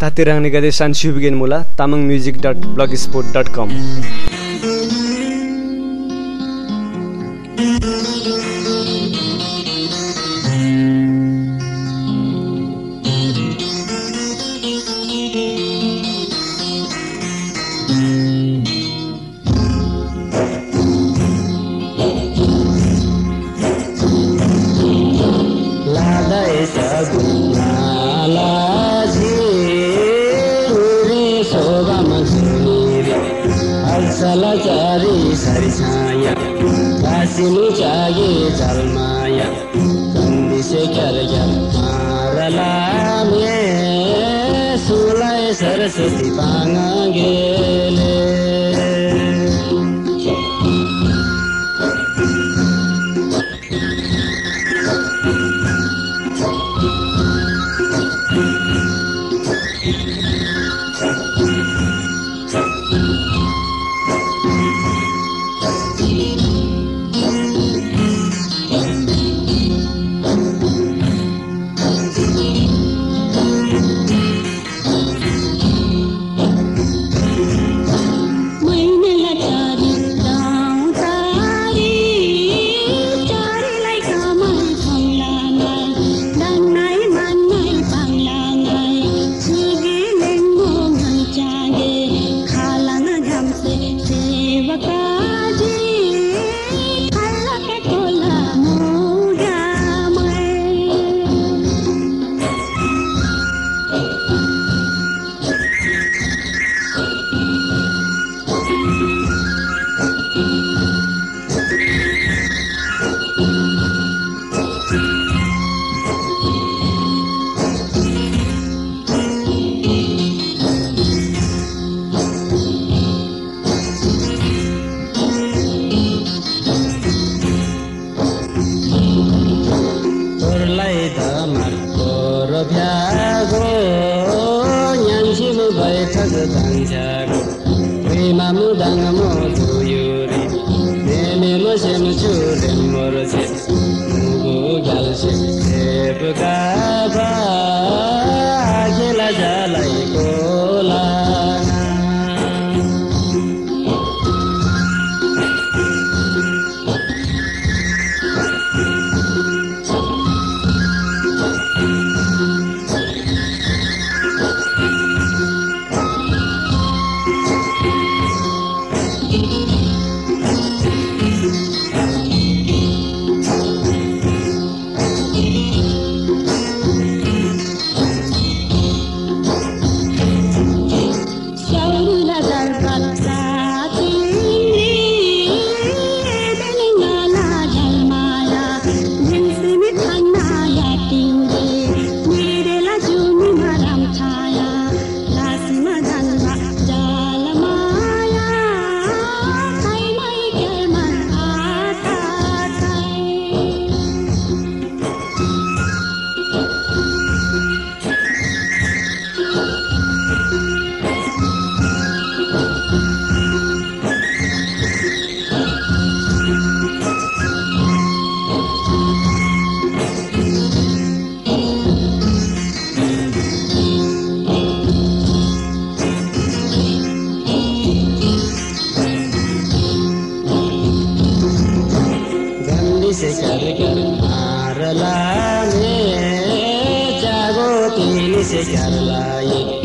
तातिरांनि गदे सानसु बिगिन मुला Tamang music dot blog sport dot com चारी सारी छाया चाहे चागे जलमाया। कंदी से कर मारला में सुलाए सरस्वती पांगा गेले। ಜೀವಕ 是当家的，为嘛么当了么自由的 memang memanggang. से कर मार लाने जागो तीन से कर लाई